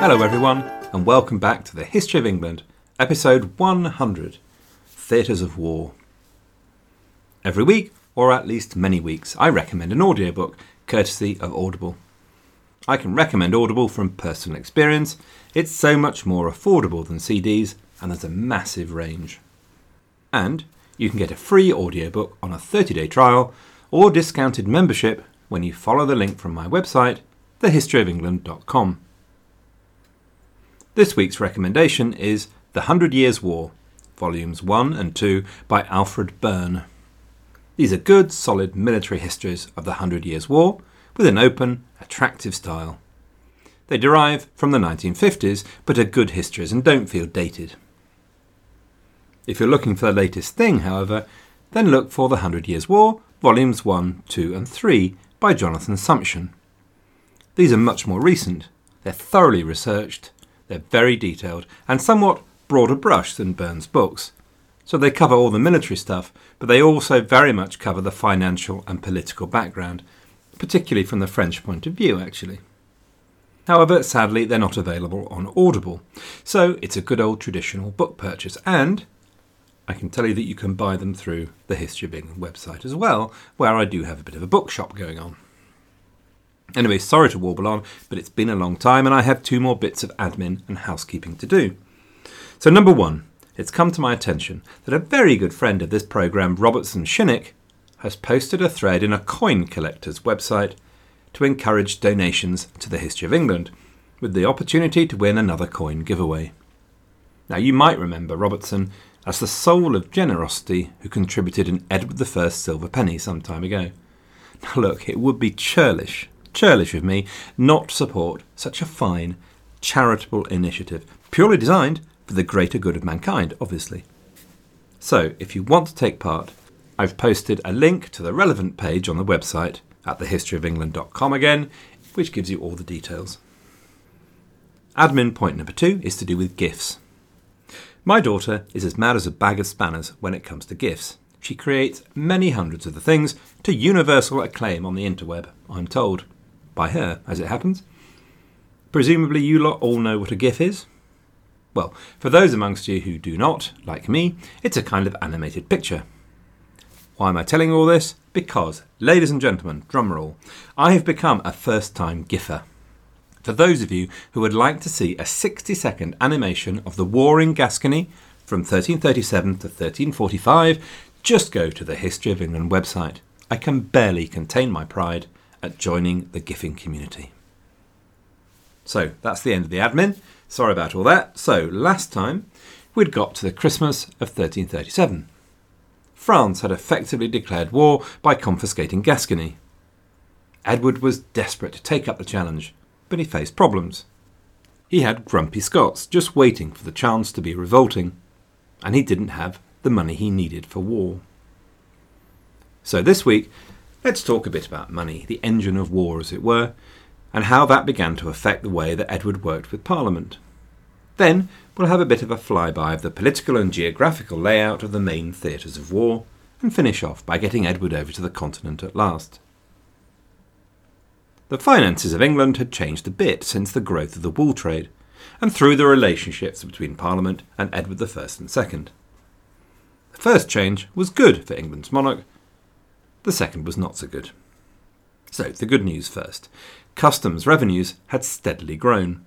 Hello, everyone, and welcome back to the History of England, episode 100 Theatres of War. Every week, or at least many weeks, I recommend an audiobook courtesy of Audible. I can recommend Audible from personal experience. It's so much more affordable than CDs, and there's a massive range. And you can get a free audiobook on a 30 day trial or discounted membership when you follow the link from my website, thehistoryofengland.com. This week's recommendation is The Hundred Years' War, volumes 1 and 2 by Alfred Burne. These are good, solid military histories of the Hundred Years' War with an open, attractive style. They derive from the 1950s, but are good histories and don't feel dated. If you're looking for the latest thing, however, then look for The Hundred Years' War, volumes 1, 2, and 3 by Jonathan Sumption. These are much more recent, they're thoroughly researched, they're very detailed, and somewhat broader brush than Burne's books. So they cover all the military stuff, but they also very much cover the financial and political background, particularly from the French point of view, actually. However, sadly, they're not available on Audible, so it's a good old traditional book purchase, and I can tell you that you can buy them through the History of England website as well, where I do have a bit of a bookshop going on. Anyway, sorry to warble on, but it's been a long time and I have two more bits of admin and housekeeping to do. So, number one, it's come to my attention that a very good friend of this programme, Robertson Shinnick, has posted a thread in a coin collector's website to encourage donations to the History of England, with the opportunity to win another coin giveaway. Now, you might remember Robertson as the soul of generosity who contributed an Edward I silver penny some time ago. Now, look, it would be churlish, churlish of me not support such a fine, charitable initiative, purely designed for the greater good of mankind, obviously. So, if you want to take part, I've posted a link to the relevant page on the website at thehistoryofengland.com again, which gives you all the details. Admin point number two is to do with gifts. My daughter is as mad as a bag of spanners when it comes to gifts. She creates many hundreds of the things to universal acclaim on the interweb, I'm told. By her, as it happens. Presumably, you lot all know what a GIF is? Well, for those amongst you who do not, like me, it's a kind of animated picture. Why am I telling you all this? Because, ladies and gentlemen, drumroll, I have become a first time GIFfer. For those of you who would like to see a 60 second animation of the war in Gascony from 1337 to 1345, just go to the History of England website. I can barely contain my pride at joining the GIFing community. So that's the end of the admin. Sorry about all that. So last time we'd got to the Christmas of 1337. France had effectively declared war by confiscating Gascony. Edward was desperate to take up the challenge but he faced problems. He had grumpy Scots just waiting for the chance to be revolting, and he didn't have the money he needed for war. So this week, let's talk a bit about money, the engine of war, as it were, and how that began to affect the way that Edward worked with Parliament. Then we'll have a bit of a flyby of the political and geographical layout of the main theatres of war, and finish off by getting Edward over to the continent at last. The finances of England had changed a bit since the growth of the wool trade, and through the relationships between Parliament and Edward I and II. The first change was good for England's monarch, the second was not so good. So, the good news first customs revenues had steadily grown.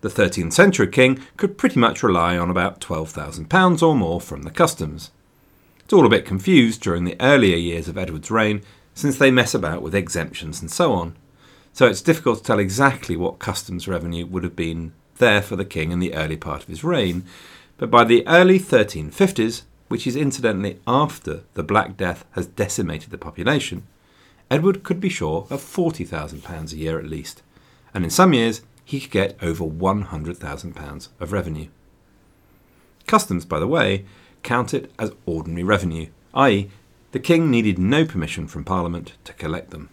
The 13th century king could pretty much rely on about £12,000 or more from the customs. It's all a bit confused during the earlier years of Edward's reign since they mess about with exemptions and so on. So it's difficult to tell exactly what customs revenue would have been there for the king in the early part of his reign, but by the early 1350s, which is incidentally after the Black Death has decimated the population, Edward could be sure of £40,000 a year at least, and in some years he could get over £100,000 of revenue. Customs, by the way, count it as ordinary revenue, i.e., the king needed no permission from Parliament to collect them.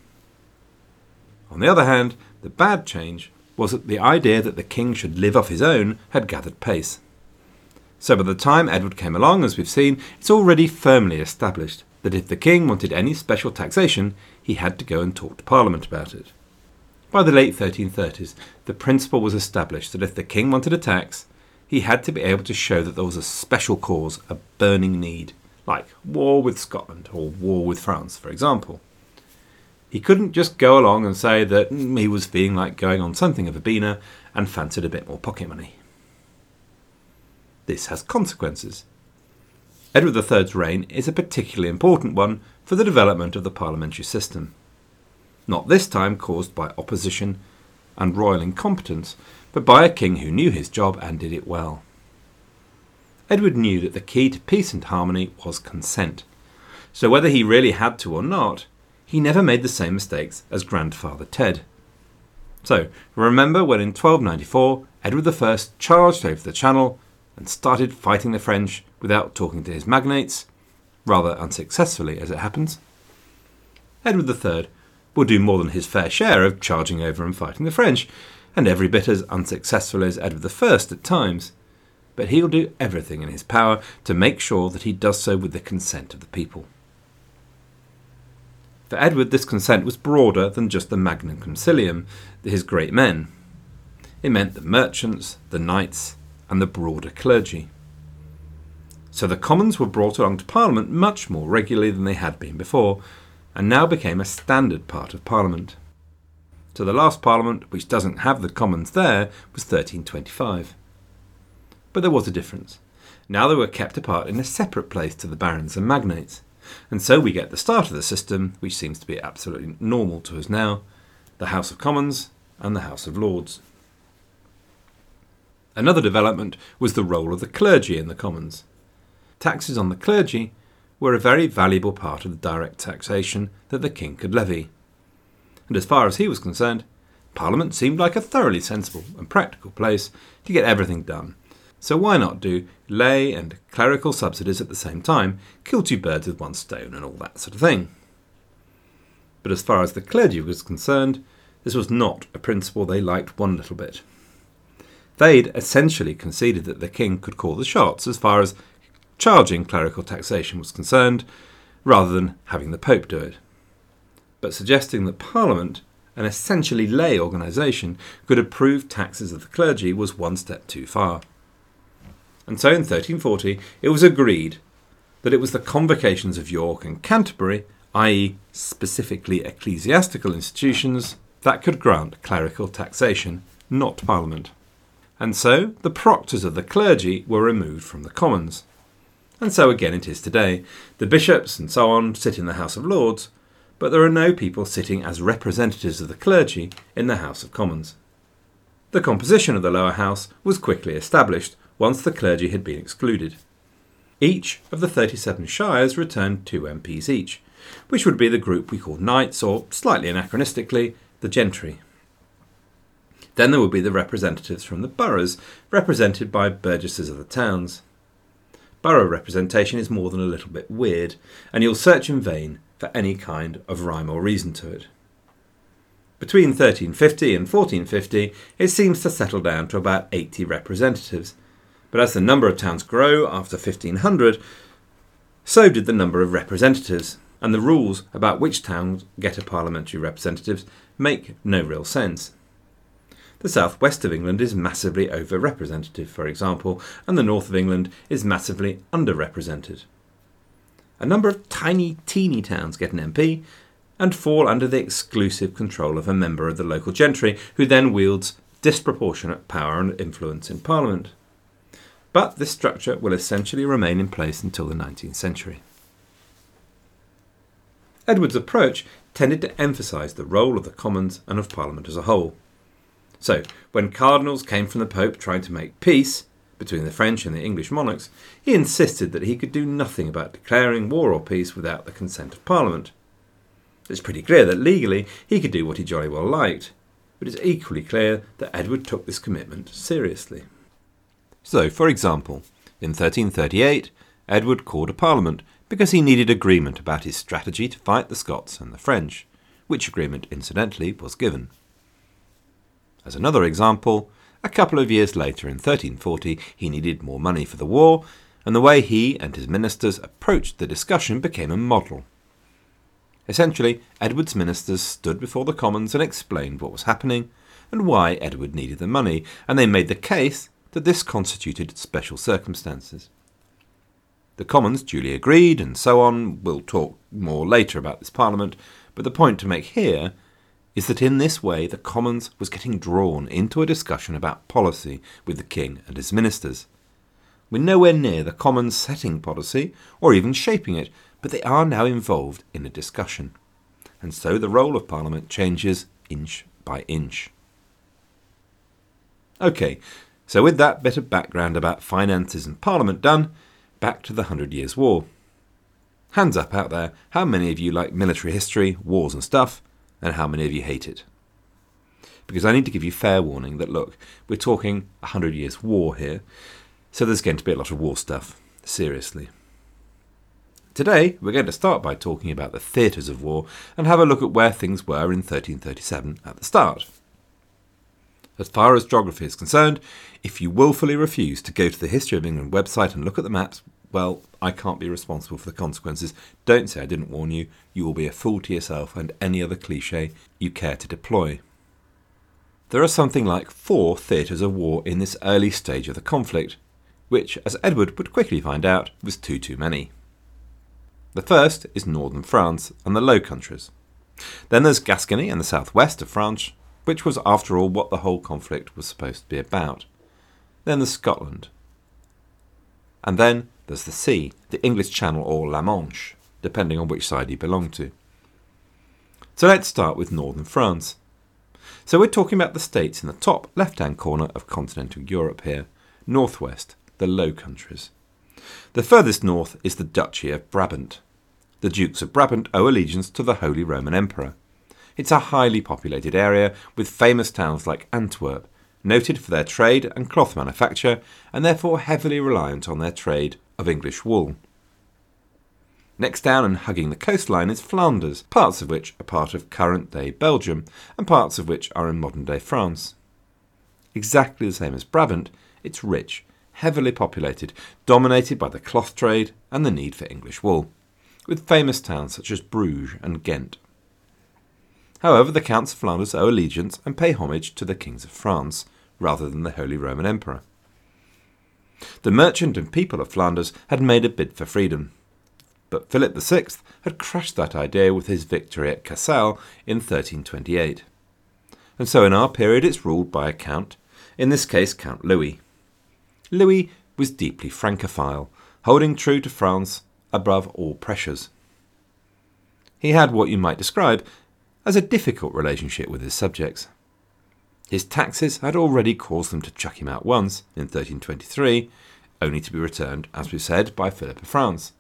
On the other hand, the bad change was that the idea that the king should live off his own had gathered pace. So by the time Edward came along, as we've seen, it's already firmly established that if the king wanted any special taxation, he had to go and talk to Parliament about it. By the late 1330s, the principle was established that if the king wanted a tax, he had to be able to show that there was a special cause, a burning need, like war with Scotland or war with France, for example. He couldn't just go along and say that he was feeling like going on something of a beaner and fancied a bit more pocket money. This has consequences. Edward III's reign is a particularly important one for the development of the parliamentary system. Not this time caused by opposition and royal incompetence, but by a king who knew his job and did it well. Edward knew that the key to peace and harmony was consent. So whether he really had to or not, he never made the same mistakes as grandfather Ted. So, remember when in 1294 Edward I charged over the Channel and started fighting the French without talking to his magnates, rather unsuccessfully as it happens? Edward III will do more than his fair share of charging over and fighting the French, and every bit as unsuccessful as Edward I at times. But he'll do everything in his power to make sure that he does so with the consent of the people. For Edward, this consent was broader than just the Magnum Concilium, his great men. It meant the merchants, the knights, and the broader clergy. So the Commons were brought along to Parliament much more regularly than they had been before, and now became a standard part of Parliament. So the last Parliament, which doesn't have the Commons there, was 1325. But there was a difference. Now they were kept apart in a separate place to the barons and magnates. And so we get the start of the system, which seems to be absolutely normal to us now the House of Commons and the House of Lords. Another development was the role of the clergy in the Commons. Taxes on the clergy were a very valuable part of the direct taxation that the king could levy. And as far as he was concerned, Parliament seemed like a thoroughly sensible and practical place to get everything done. So why not do lay and clerical subsidies at the same time, kill two birds with one stone, and all that sort of thing? But as far as the clergy was concerned, this was not a principle they liked one little bit. They'd essentially conceded that the king could call the shots as far as charging clerical taxation was concerned, rather than having the Pope do it. But suggesting that Parliament, an essentially lay organisation, could approve taxes of the clergy was one step too far. And so in 1340 it was agreed that it was the convocations of York and Canterbury, i.e., specifically ecclesiastical institutions, that could grant clerical taxation, not Parliament and so the proctors of the clergy were removed from the Commons. And so again it is today. The bishops and so on sit in the House of Lords, but there are no people sitting as representatives of the clergy in the House of Commons. The composition of the lower house was quickly established once the clergy had been excluded. Each of the 37 shires returned two MPs each, which would be the group we call knights, or slightly anachronistically, the gentry. Then there would be the representatives from the boroughs, represented by burgesses of the towns. Borough representation is more than a little bit weird, and you'll search in vain for any kind of rhyme or reason to it. Between 1350 and 1450, it seems to settle down to about 80 representatives. But as the number of towns grow after 1500, so did the number of representatives, and the rules about which towns get a parliamentary representatives make no real sense. The southwest of England is massively overrepresented, for example, and the north of England is massively underrepresented. A number of tiny, teeny towns get an MP and fall under the exclusive control of a member of the local gentry, who then wields disproportionate power and influence in Parliament. But this structure will essentially remain in place until the 19th century. Edward's approach tended to emphasise the role of the Commons and of Parliament as a whole. So, when cardinals came from the Pope trying to make peace between the French and the English monarchs, he insisted that he could do nothing about declaring war or peace without the consent of Parliament. It's pretty clear that legally he could do what he jolly well liked, but it's equally clear that Edward took this commitment seriously. So, for example, in 1338, Edward called a parliament because he needed agreement about his strategy to fight the Scots and the French, which agreement, incidentally, was given. As another example, a couple of years later in 1340 he needed more money for the war, and the way he and his ministers approached the discussion became a model. Essentially, Edward's ministers stood before the Commons and explained what was happening and why Edward needed the money, and they made the case that this constituted special circumstances. The Commons duly agreed, and so on. We'll talk more later about this Parliament, but the point to make here is that in this way the Commons was getting drawn into a discussion about policy with the King and his ministers. We're nowhere near the Commons setting policy or even shaping it, but they are now involved in a discussion. And so the role of Parliament changes inch by inch. OK, so with that bit of background about finances and Parliament done, back to the Hundred Years' War. Hands up out there, how many of you like military history, wars and stuff, and how many of you hate it? Because I need to give you fair warning that look, we're talking a Hundred Years' War here, so there's going to be a lot of war stuff, seriously. Today, we're going to start by talking about the theatres of war and have a look at where things were in 1337 at the start. As far as geography is concerned, if you wilfully refuse to go to the History of England website and look at the maps, well, I can't be responsible for the consequences. Don't say I didn't warn you. You will be a fool to yourself and any other cliche you care to deploy. There are something like four theatres of war in this early stage of the conflict, which, as Edward would quickly find out, was too too many. The first is northern France and the Low Countries. Then there's Gascony and the southwest of France, which was, after all, what the whole conflict was supposed to be about. Then there's Scotland. And then there's the sea, the English Channel or La Manche, depending on which side you belong to. So let's start with northern France. So we're talking about the states in the top left hand corner of continental Europe here, northwest, the Low Countries. The furthest north is the Duchy of Brabant. The Dukes of Brabant owe allegiance to the Holy Roman Emperor. It's a highly populated area with famous towns like Antwerp, noted for their trade and cloth manufacture, and therefore heavily reliant on their trade of English wool. Next down and hugging the coastline is Flanders, parts of which are part of current day Belgium, and parts of which are in modern day France. Exactly the same as Brabant, it's rich, heavily populated, dominated by the cloth trade and the need for English wool, with famous towns such as Bruges and Ghent. However, the Counts of Flanders owe allegiance and pay homage to the kings of France, rather than the Holy Roman Emperor. The merchant and people of Flanders had made a bid for freedom, but Philip VI had crushed that idea with his victory at Cassel in 1328. And so in our period it's ruled by a count, in this case Count Louis. Louis was deeply Francophile, holding true to France above all pressures. He had what you might describe as a difficult relationship with his subjects. His taxes had already caused them to chuck him out once, in 1323, only to be returned, as we've said, by Philip of France.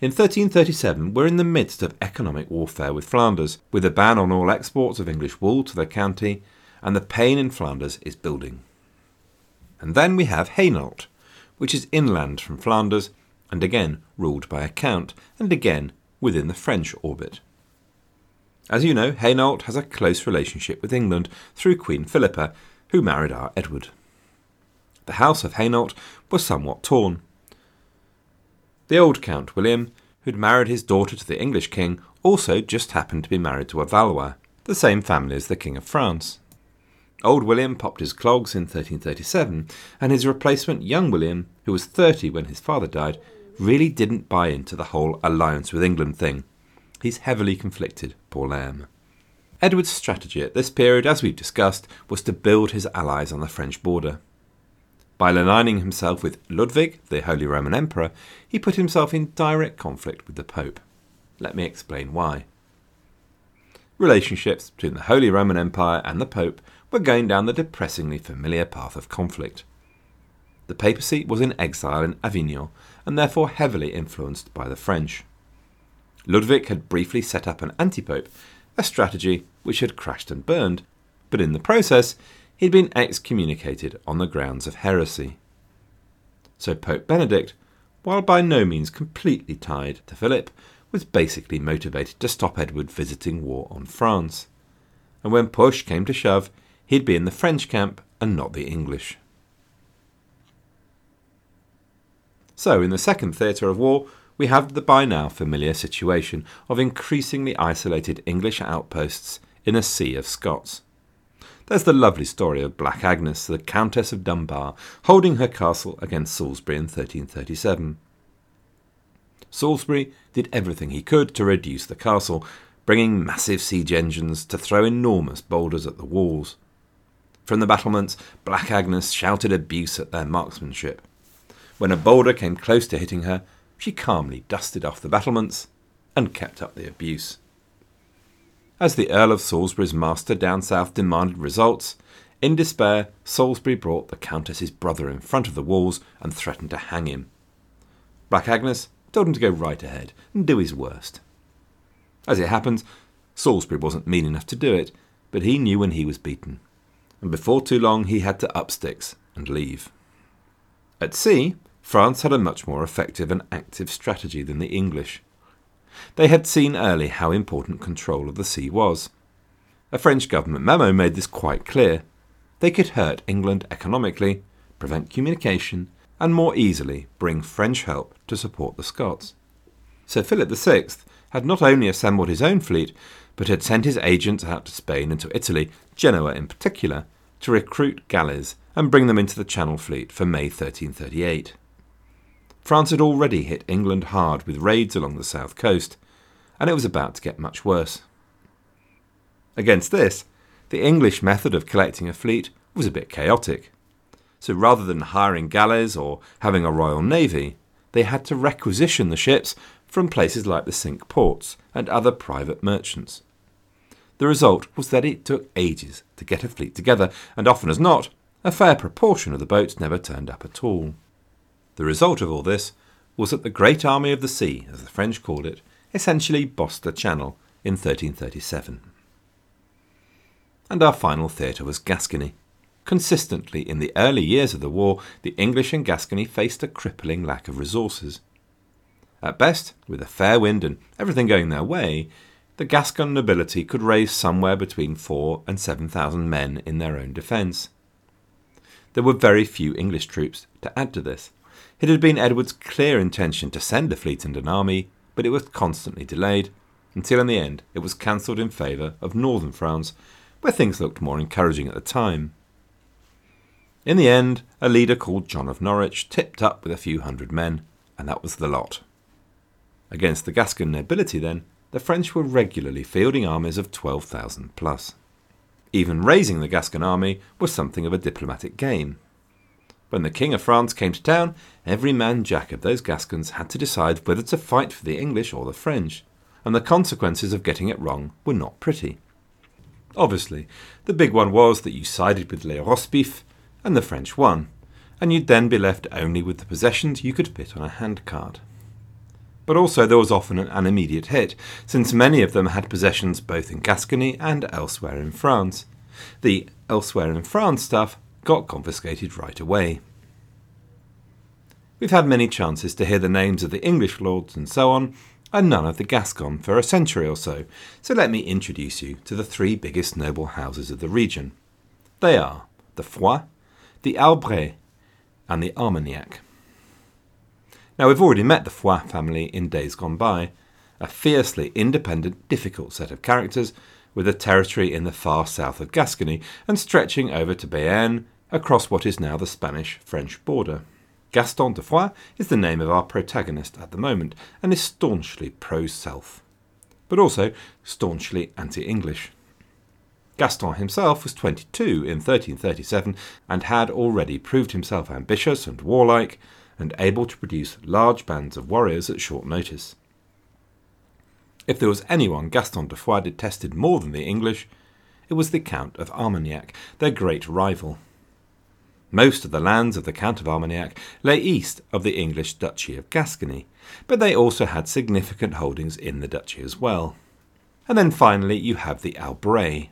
In 1337, we're in the midst of economic warfare with Flanders, with a ban on all exports of English wool to the county, and the pain in Flanders is building. And then we have Hainault, which is inland from Flanders, and again ruled by a count, and again within the French orbit. As you know, Hainault has a close relationship with England through Queen Philippa, who married our Edward. The house of Hainault was somewhat torn. The old Count William, who'd married his daughter to the English king, also just happened to be married to a Valois, the same family as the King of France. Old William popped his clogs in 1337, and his replacement, young William, who was 30 when his father died, really didn't buy into the whole alliance with England thing. He's heavily conflicted, poor lamb. Edward's strategy at this period, as we've discussed, was to build his allies on the French border. By aligning himself with Ludwig, the Holy Roman Emperor, he put himself in direct conflict with the Pope. Let me explain why. Relationships between the Holy Roman Empire and the Pope were going down the depressingly familiar path of conflict. The papacy was in exile in Avignon and therefore heavily influenced by the French. Ludwig had briefly set up an antipope, a strategy which had crashed and burned, but in the process he'd been excommunicated on the grounds of heresy. So Pope Benedict, while by no means completely tied to Philip, was basically motivated to stop Edward visiting war on France. And when push came to shove, he'd be in the French camp and not the English. So, in the second theatre of war, we have the by now familiar situation of increasingly isolated English outposts in a sea of Scots. There's the lovely story of Black Agnes, the Countess of Dunbar, holding her castle against Salisbury in 1337. Salisbury did everything he could to reduce the castle, bringing massive siege engines to throw enormous boulders at the walls. From the battlements, Black Agnes shouted abuse at their marksmanship. When a boulder came close to hitting her, she calmly dusted off the battlements and kept up the abuse. As the Earl of Salisbury's master down south demanded results, in despair, Salisbury brought the Countess's brother in front of the walls and threatened to hang him. Black Agnes told him to go right ahead and do his worst. As it happens, Salisbury wasn't mean enough to do it, but he knew when he was beaten, and before too long he had to up sticks and leave. At sea, France had a much more effective and active strategy than the English. They had seen early how important control of the sea was. A French government memo made this quite clear. They could hurt England economically, prevent communication, and more easily bring French help to support the Scots. Sir Philip VI had not only assembled his own fleet, but had sent his agents out to Spain and to Italy, Genoa in particular, to recruit galleys and bring them into the Channel Fleet for May 1338. France had already hit England hard with raids along the south coast, and it was about to get much worse. Against this, the English method of collecting a fleet was a bit chaotic. So rather than hiring galleys or having a royal navy, they had to requisition the ships from places like the Cinque Ports and other private merchants. The result was that it took ages to get a fleet together, and often as not, a fair proportion of the boats never turned up at all. The result of all this was that the Great Army of the Sea, as the French called it, essentially bossed the Channel in 1337. And our final theatre was Gascony. Consistently, in the early years of the war, the English in Gascony faced a crippling lack of resources. At best, with a fair wind and everything going their way, the Gascon nobility could raise somewhere between four and seven thousand men in their own defence. There were very few English troops to add to this, it had been Edward's clear intention to send a fleet and an army, but it was constantly delayed, until in the end it was cancelled in favour of northern France, where things looked more encouraging at the time. In the end, a leader called John of Norwich tipped up with a few hundred men, and that was the lot. Against the Gascon nobility, then, the French were regularly fielding armies of 12,000 plus. Even raising the Gascon army was something of a diplomatic game. When the King of France came to town, every man jack of those Gascons had to decide whether to fight for the English or the French, and the consequences of getting it wrong were not pretty. Obviously, the big one was that you sided with Les Rosbifs, and the French won, and you'd then be left only with the possessions you could fit on a handcart. But also there was often an immediate hit, since many of them had possessions both in Gascony and elsewhere in France. The elsewhere in France stuff got confiscated right away. We've had many chances to hear the names of the English lords and so on, and none of the Gascon for a century or so, so let me introduce you to the three biggest noble houses of the region. They are the Foix, the Albret, and the Armagnac. Now, we've already met the Foix family in days gone by, a fiercely independent, difficult set of characters with a territory in the far south of Gascony and stretching over to Béarn, across what is now the Spanish French border. Gaston de Foix is the name of our protagonist at the moment and is staunchly pro South, but also staunchly anti English. Gaston himself was 22 in 1337 and had already proved himself ambitious and warlike and able to produce large bands of warriors at short notice. If there was anyone Gaston de Foix detested more than the English, it was the Count of Armagnac, their great rival. Most of the lands of the Count of Armagnac lay east of the English Duchy of Gascony, but they also had significant holdings in the duchy as well. And then finally you have the Albret.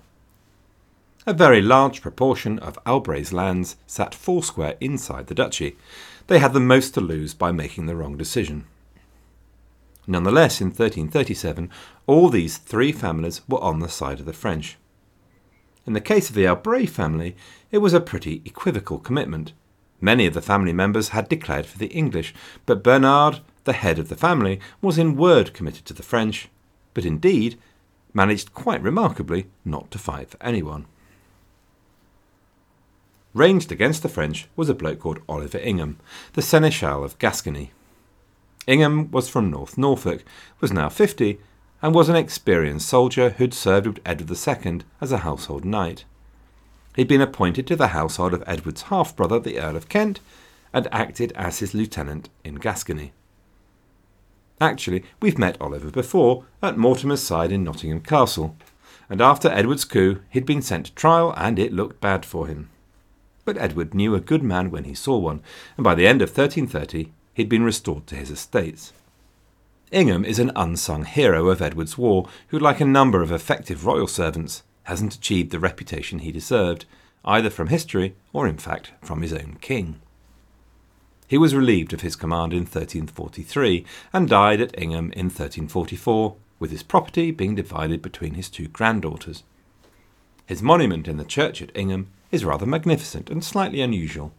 A very large proportion of Albret's lands sat foursquare inside the duchy. They had the most to lose by making the wrong decision. Nonetheless, in 1337, all these three families were on the side of the French. In the case of the Albret family, it was a pretty equivocal commitment. Many of the family members had declared for the English, but Bernard, the head of the family, was in word committed to the French, but indeed managed quite remarkably not to fight for anyone. Ranged against the French was a bloke called Oliver Ingham, the Seneschal of Gascony. Ingham was from North Norfolk, was now fifty, and was an experienced soldier who'd served with Edward II as a household knight. He'd been appointed to the household of Edward's half brother, the Earl of Kent, and acted as his lieutenant in Gascony. Actually, we've met Oliver before at Mortimer's side in Nottingham Castle, and after Edward's coup, he'd been sent to trial and it looked bad for him. But Edward knew a good man when he saw one, and by the end of 1330 he'd been restored to his estates. Ingham is an unsung hero of Edward's war, who, like a number of effective royal servants, hasn't achieved the reputation he deserved, either from history or, in fact, from his own king. He was relieved of his command in 1343 and died at Ingham in 1344, with his property being divided between his two granddaughters. His monument in the church at Ingham is rather magnificent and slightly unusual.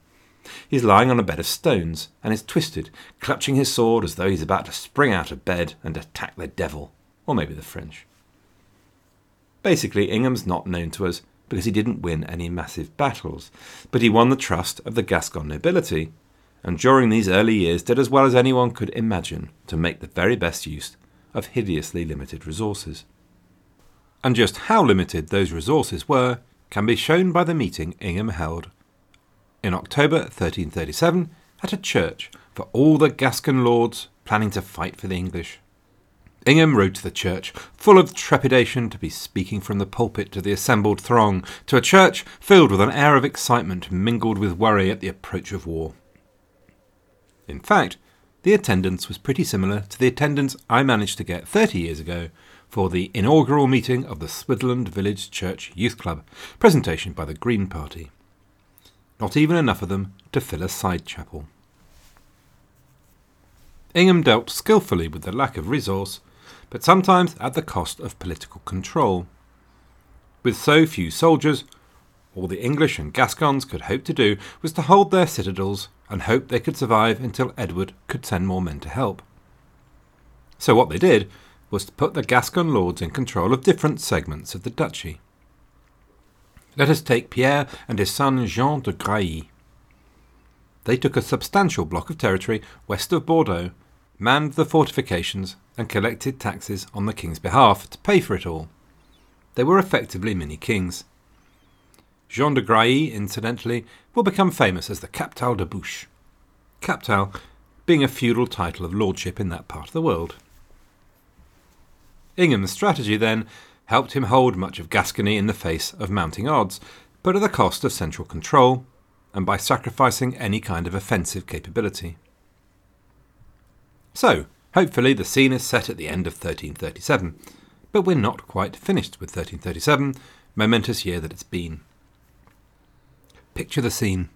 He's lying on a bed of stones and is twisted, clutching his sword as though he's about to spring out of bed and attack the devil, or maybe the French. Basically, Ingham's not known to us because he didn't win any massive battles, but he won the trust of the Gascon nobility and during these early years did as well as anyone could imagine to make the very best use of hideously limited resources. And just how limited those resources were can be shown by the meeting Ingham held in October 1337 at a church for all the Gascon lords planning to fight for the English. Ingham rode to the church, full of trepidation to be speaking from the pulpit to the assembled throng, to a church filled with an air of excitement mingled with worry at the approach of war. In fact, the attendance was pretty similar to the attendance I managed to get 30 years ago for the inaugural meeting of the Switherland Village Church Youth Club, presentation by the Green Party. Not even enough of them to fill a side chapel. Ingham dealt skilfully with the lack of resource, but sometimes at the cost of political control. With so few soldiers, all the English and Gascons could hope to do was to hold their citadels and hope they could survive until Edward could send more men to help. So what they did was to put the Gascon lords in control of different segments of the duchy. Let us take Pierre and his son Jean de Grailly. They took a substantial block of territory west of Bordeaux, manned the fortifications, and collected taxes on the king's behalf to pay for it all. They were effectively mini kings. Jean de Grailly, incidentally, will become famous as the Captal de Buch. Captal being a feudal title of lordship in that part of the world. Ingham's strategy, then, helped him hold much of Gascony in the face of mounting odds, but at the cost of central control, and by sacrificing any kind of offensive capability. So, hopefully, the scene is set at the end of 1337, but we're not quite finished with 1337, momentous year that it's been. Picture the scene.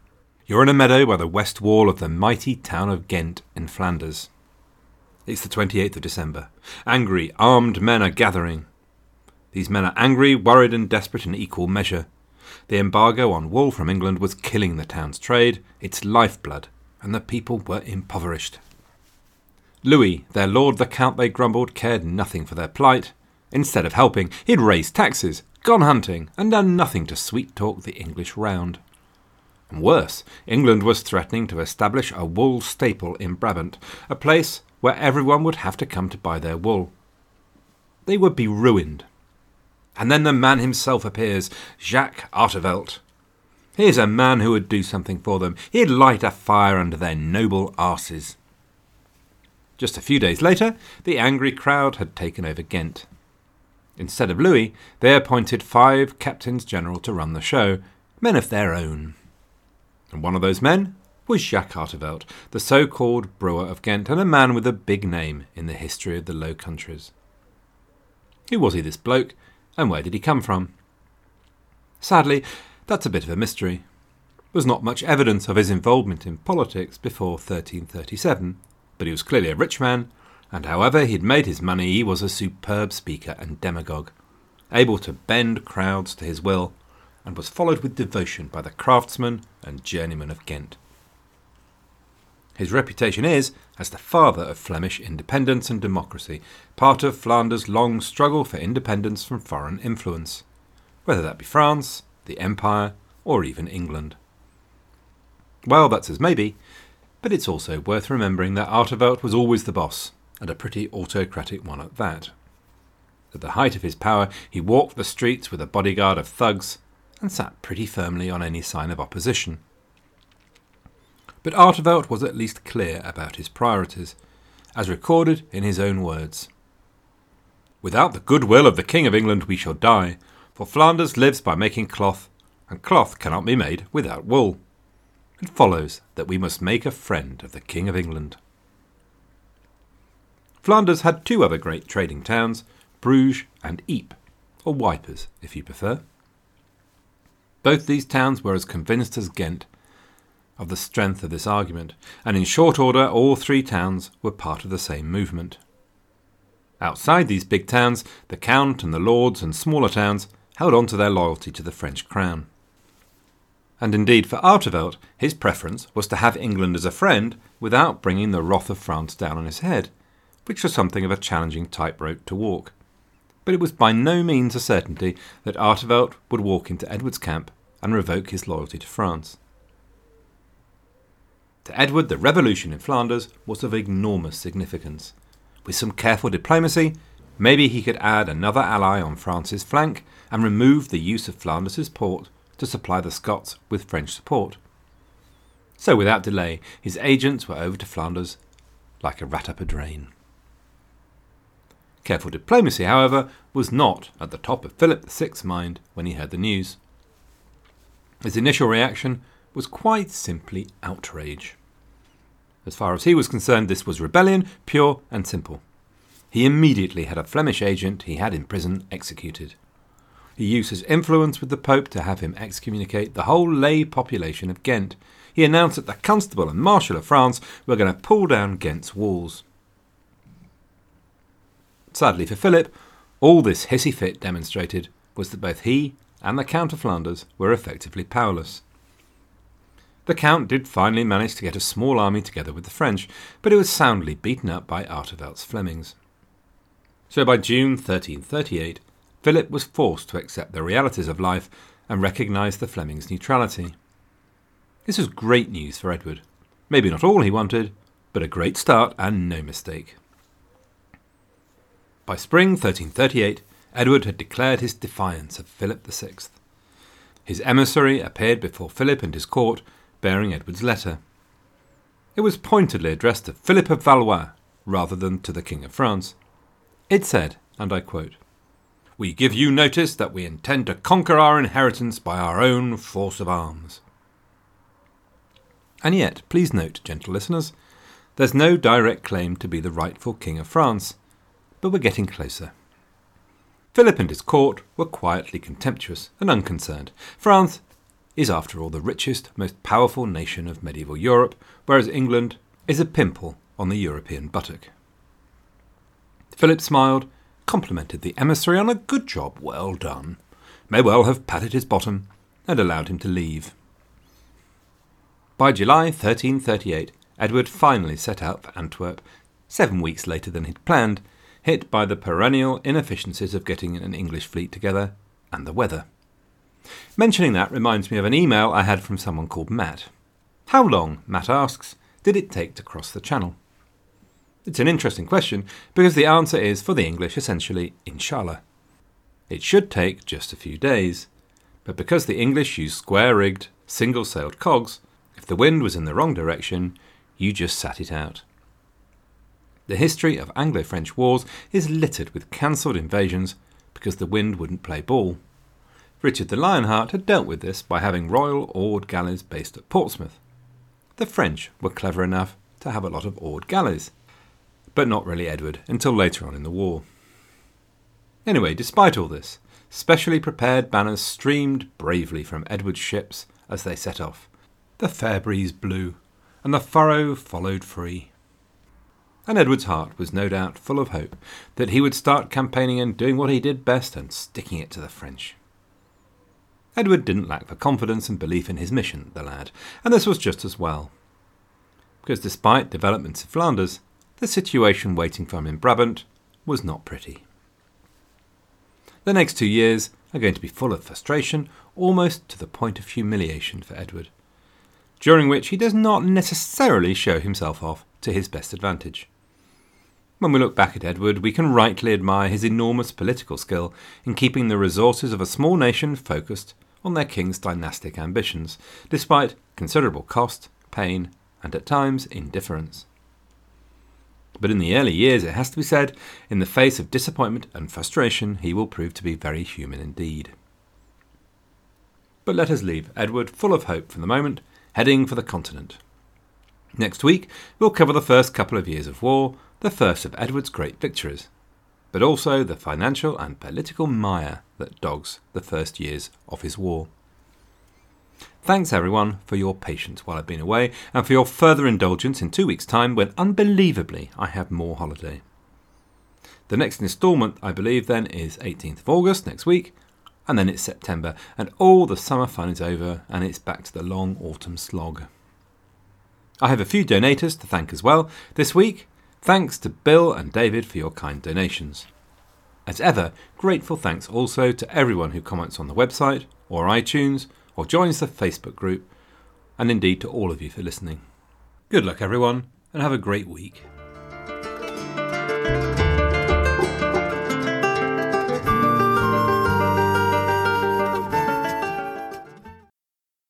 You're in a meadow by the west wall of the mighty town of Ghent in Flanders. It's the 28th of December. Angry, armed men are gathering. These men are angry, worried, and desperate in equal measure. The embargo on wool from England was killing the town's trade, its lifeblood, and the people were impoverished. Louis, their lord the count, they grumbled, cared nothing for their plight. Instead of helping, he'd raised taxes, gone hunting, and done nothing to sweet talk the English round. And worse, England was threatening to establish a wool staple in Brabant, a place where everyone would have to come to buy their wool. They would be ruined. And then the man himself appears, Jacques Artevelde. Here's a man who would do something for them. He'd light a fire under their noble arses. Just a few days later, the angry crowd had taken over Ghent. Instead of Louis, they appointed five captains general to run the show, men of their own. And one of those men was Jacques Artevelde, the so called brewer of Ghent, and a man with a big name in the history of the Low Countries. Who was he, this bloke, and where did he come from? Sadly, that's a bit of a mystery. There was not much evidence of his involvement in politics before 1337, but he was clearly a rich man, and however he'd made his money, he was a superb speaker and demagogue, able to bend crowds to his will and was followed with devotion by the craftsmen and journeymen of Ghent. His reputation is as the father of Flemish independence and democracy, part of Flanders' long struggle for independence from foreign influence, whether that be France, the Empire, or even England. Well, that's as maybe, but it's also worth remembering that Artevelde was always the boss, and a pretty autocratic one at that. At the height of his power, he walked the streets with a bodyguard of thugs and sat pretty firmly on any sign of opposition. But Artevelde was at least clear about his priorities, as recorded in his own words. Without the goodwill of the King of England we shall die, for Flanders lives by making cloth, and cloth cannot be made without wool. It follows that we must make a friend of the King of England. Flanders had two other great trading towns, Bruges and Ypres, or Wipers if you prefer. Both these towns were as convinced as Ghent of the strength of this argument, and in short order all three towns were part of the same movement. Outside these big towns, the Count and the Lords and smaller towns held on to their loyalty to the French crown. And indeed, for Artevelde, his preference was to have England as a friend without bringing the wrath of France down on his head, which was something of a challenging tightrope to walk. But it was by no means a certainty that Artevelde would walk into Edward's camp and revoke his loyalty to France. To Edward, the revolution in Flanders was of enormous significance. With some careful diplomacy, maybe he could add another ally on France's flank and remove the use of Flanders port to supply the Scots with French support. So, without delay, his agents were over to Flanders like a rat up a drain. Careful diplomacy, however, was not at the top of Philip VI's mind when he heard the news. His initial reaction was quite simply outrage. As far as he was concerned, this was rebellion, pure and simple. He immediately had a Flemish agent he had in prison executed. He used his influence with the Pope to have him excommunicate the whole lay population of Ghent. He announced that the Constable and Marshal of France were going to pull down Ghent's walls. Sadly for Philip, all this hissy fit demonstrated was that both he and the Count of Flanders were effectively powerless. The Count did finally manage to get a small army together with the French, but it was soundly beaten up by Artevelde's Flemings. So by June 1338, Philip was forced to accept the realities of life and recognise the Flemings' neutrality. This was great news for Edward. Maybe not all he wanted, but a great start and no mistake. By spring 1338, Edward had declared his defiance of Philip VI. His emissary appeared before Philip and his court, bearing Edward's letter. It was pointedly addressed to Philip of Valois rather than to the King of France. It said, and I quote, We give you notice that we intend to conquer our inheritance by our own force of arms. And yet, please note, gentle listeners, there's no direct claim to be the rightful King of France, but we're getting closer. Philip and his court were quietly contemptuous and unconcerned. France is, after all, the richest, most powerful nation of medieval Europe, whereas England is a pimple on the European buttock. Philip smiled, complimented the emissary on a good job well done, may well have patted his bottom, and allowed him to leave. By July 1338, Edward finally set out for Antwerp, seven weeks later than he'd planned, hit by the perennial inefficiencies of getting an English fleet together and the weather. Mentioning that reminds me of an email I had from someone called Matt. How long, Matt asks, did it take to cross the Channel? It's an interesting question because the answer is, for the English, essentially, inshallah. It should take just a few days, but because the English use square rigged, single sailed cogs, if the wind was in the wrong direction, you just sat it out. The history of Anglo French wars is littered with cancelled invasions because the wind wouldn't play ball. Richard the Lionheart had dealt with this by having royal oared galleys based at Portsmouth. The French were clever enough to have a lot of oared galleys, but not really Edward until later on in the war. Anyway, despite all this, specially prepared banners streamed bravely from Edward's ships as they set off. The fair breeze blew, and the furrow followed free and Edward's heart was no doubt full of hope that he would start campaigning and doing what he did best and sticking it to the French. Edward didn't lack for confidence and belief in his mission, the lad, and this was just as well. because despite developments in Flanders, the situation waiting for him in Brabant was not pretty. The next two years are going to be full of frustration, almost to the point of humiliation for Edward, during which he does not necessarily show himself off to his best advantage. When we look back at Edward, we can rightly admire his enormous political skill in keeping the resources of a small nation focused on their king's dynastic ambitions, despite considerable cost, pain, and at times indifference. But in the early years, it has to be said, in the face of disappointment and frustration, he will prove to be very human indeed. But let us leave Edward full of hope for the moment, heading for the continent. Next week, we'll cover the first couple of years of war, the first of Edward's great victories, but also the financial and political mire that dogs the first years of his war. Thanks everyone for your patience while I've been away and for your further indulgence in two weeks' time when unbelievably I have more holiday. The next instalment, I believe, then is 18th of August next week, and then it's September, and all the summer fun is over and it's back to the long autumn slog. I have a few donators to thank as well this week. Thanks to Bill and David for your kind donations. As ever, grateful thanks also to everyone who comments on the website or iTunes or joins the Facebook group, and indeed to all of you for listening. Good luck, everyone, and have a great week.